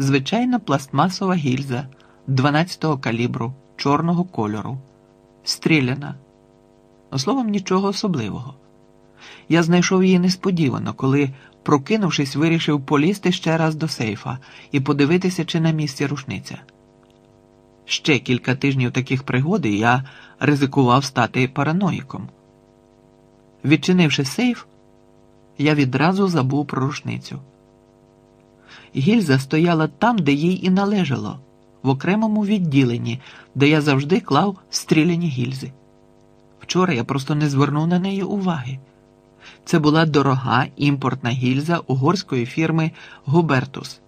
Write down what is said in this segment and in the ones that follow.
звичайна пластмасова гільза 12-го калібру чорного кольору, стріляна. Ну, Словом, нічого особливого. Я знайшов її несподівано, коли, прокинувшись, вирішив полізти ще раз до сейфа і подивитися, чи на місці рушниця. Ще кілька тижнів таких пригод я ризикував стати параноїком. Відчинивши сейф, я відразу забув про рушницю. Гільза стояла там, де їй і належало, в окремому відділенні, де я завжди клав стріляні гільзи. Вчора я просто не звернув на неї уваги. Це була дорога імпортна гільза угорської фірми Губертус.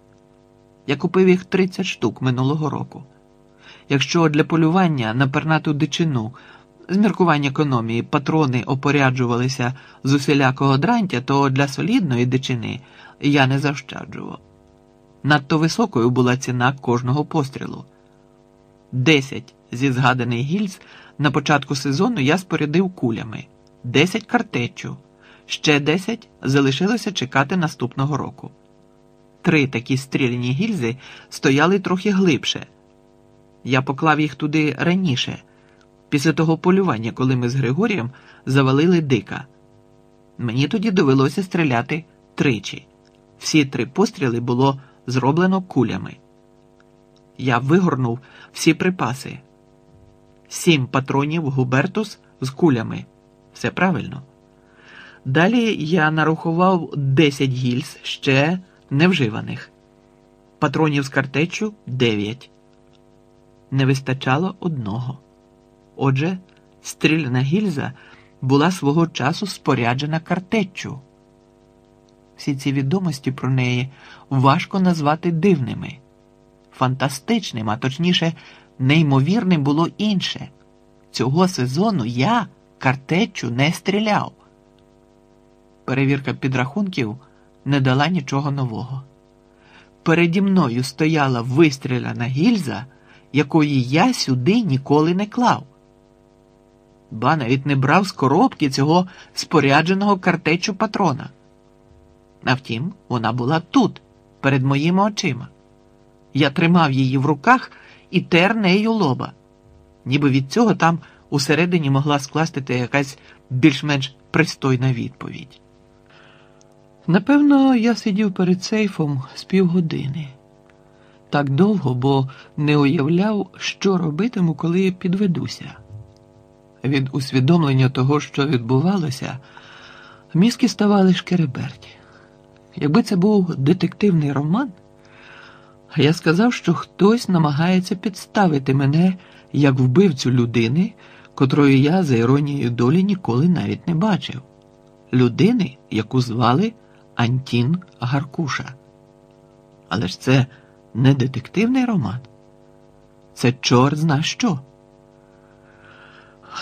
Я купив їх 30 штук минулого року. Якщо для полювання на пернату дичину з міркувань економії патрони опоряджувалися з усілякого дрантя, то для солідної дичини я не завщаджував. Надто високою була ціна кожного пострілу. Десять зі згаданих гільз на початку сезону я спорядив кулями, десять картечу, ще десять залишилося чекати наступного року. Три такі стріляні гільзи стояли трохи глибше. Я поклав їх туди раніше, після того полювання, коли ми з Григорієм завалили дика. Мені тоді довелося стріляти тричі. Всі три постріли було зроблено кулями. Я вигорнув всі припаси. Сім патронів Губертус з кулями. Все правильно. Далі я нарахував 10 гільз ще невживаних. Патронів з картечу 9. Не вистачало одного. Отже, стріляна гільза була свого часу споряджена картеччю. Всі ці відомості про неї важко назвати дивними, фантастичним, а точніше, неймовірним було інше. Цього сезону я картеччю не стріляв. Перевірка підрахунків не дала нічого нового. Переді мною стояла вистріляна гільза, якої я сюди ніколи не клав. Ба навіть не брав з коробки цього спорядженого картечу патрона. А втім, вона була тут, перед моїми очима. Я тримав її в руках і тер нею лоба, ніби від цього там усередині могла скластити якась більш-менш пристойна відповідь. Напевно, я сидів перед сейфом з півгодини. Так довго, бо не уявляв, що робитиму, коли підведуся. Від усвідомлення того, що відбувалося, мізки ставали шкереберті. Якби це був детективний роман, я сказав, що хтось намагається підставити мене як вбивцю людини, котрої я, за іронією долі, ніколи навіть не бачив. Людини, яку звали Антін Гаркуша. Але ж це не детективний роман. Це чорт зна що.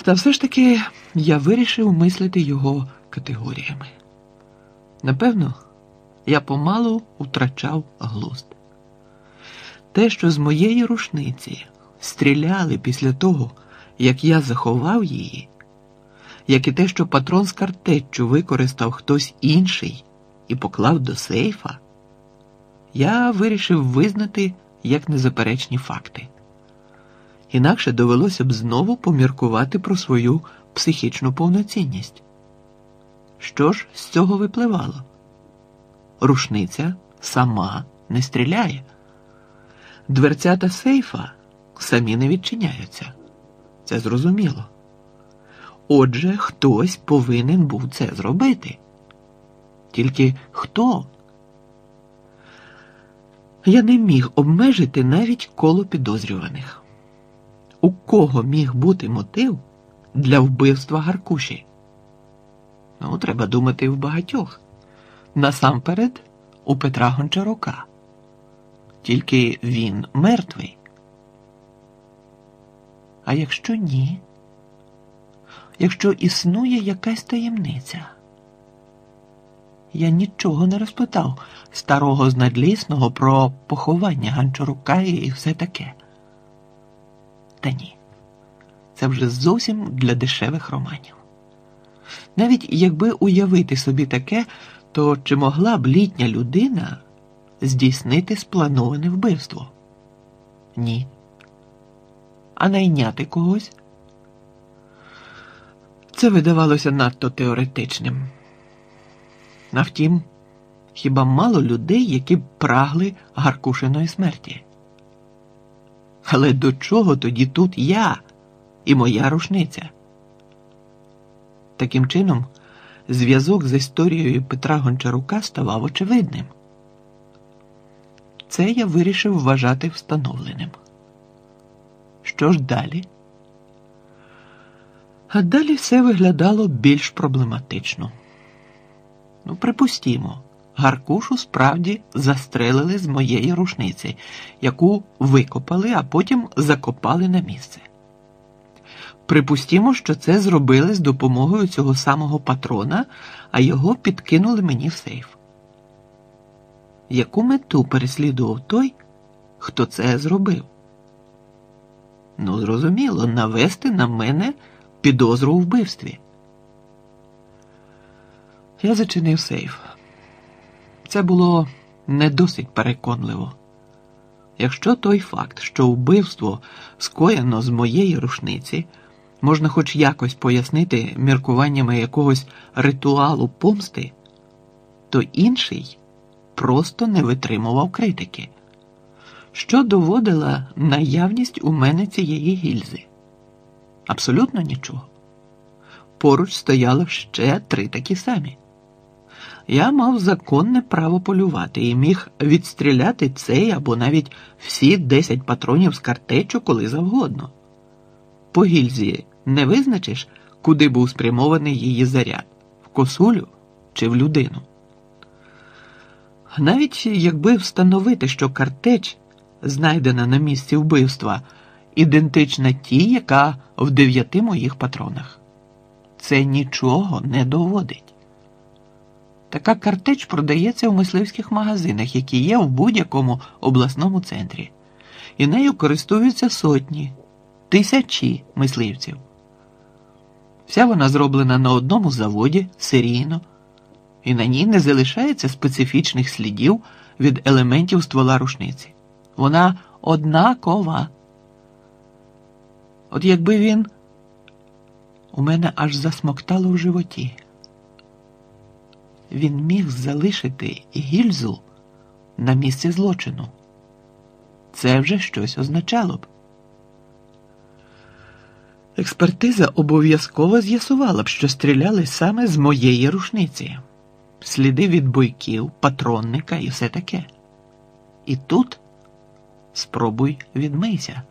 Та все ж таки я вирішив мислити його категоріями. Напевно, я помалу втрачав глузд. Те, що з моєї рушниці стріляли після того, як я заховав її, як і те, що патрон з картеччю використав хтось інший і поклав до сейфа, я вирішив визнати як незаперечні факти. Інакше довелося б знову поміркувати про свою психічну повноцінність. Що ж з цього випливало? Рушниця сама не стріляє. Дверцята сейфа самі не відчиняються. Це зрозуміло. Отже, хтось повинен був це зробити. Тільки хто? Я не міг обмежити навіть коло підозрюваних. У кого міг бути мотив для вбивства Гаркуші? Ну, треба думати в багатьох. Насамперед, у Петра Гончарука. Тільки він мертвий. А якщо ні? Якщо існує якась таємниця? Я нічого не розпитав старого з надлісного про поховання Ганчарука і все таке. Та ні, це вже зовсім для дешевих романів. Навіть якби уявити собі таке, то чи могла б літня людина здійснити сплановане вбивство? Ні. А найняти когось? Це видавалося надто теоретичним. А втім, хіба мало людей, які б прагли Гаркушиної смерті? Але до чого тоді тут я і моя рушниця? Таким чином, зв'язок з історією Петра Гончарука ставав очевидним. Це я вирішив вважати встановленим. Що ж далі? А далі все виглядало більш проблематично. Ну, припустімо, Гаркушу справді застрелили з моєї рушниці, яку викопали, а потім закопали на місце. Припустімо, що це зробили з допомогою цього самого патрона, а його підкинули мені в сейф. Яку мету переслідував той, хто це зробив? Ну, зрозуміло, навести на мене підозру у вбивстві. Я зачинив сейф. Це було не досить переконливо. Якщо той факт, що вбивство скоєно з моєї рушниці, можна хоч якось пояснити міркуваннями якогось ритуалу помсти, то інший просто не витримував критики, що доводила наявність у мене цієї гільзи. Абсолютно нічого. Поруч стояло ще три такі самі. Я мав законне право полювати і міг відстріляти цей або навіть всі десять патронів з картечу коли завгодно. По гільзі не визначиш, куди був спрямований її заряд в косулю чи в людину. Навіть якби встановити, що картеч, знайдена на місці вбивства, ідентична тій, яка в дев'яти моїх патронах, це нічого не доводить. Така картеч продається в мисливських магазинах, які є в будь-якому обласному центрі, і нею користуються сотні, тисячі мисливців. Вся вона зроблена на одному заводі серійно, і на ній не залишається специфічних слідів від елементів ствола рушниці. Вона однакова. От якби він у мене аж засмоктало в животі він міг залишити гільзу на місці злочину. Це вже щось означало б. Експертиза обов'язково з'ясувала б, що стріляли саме з моєї рушниці, сліди від бойків, патронника і все таке. І тут спробуй відмийся.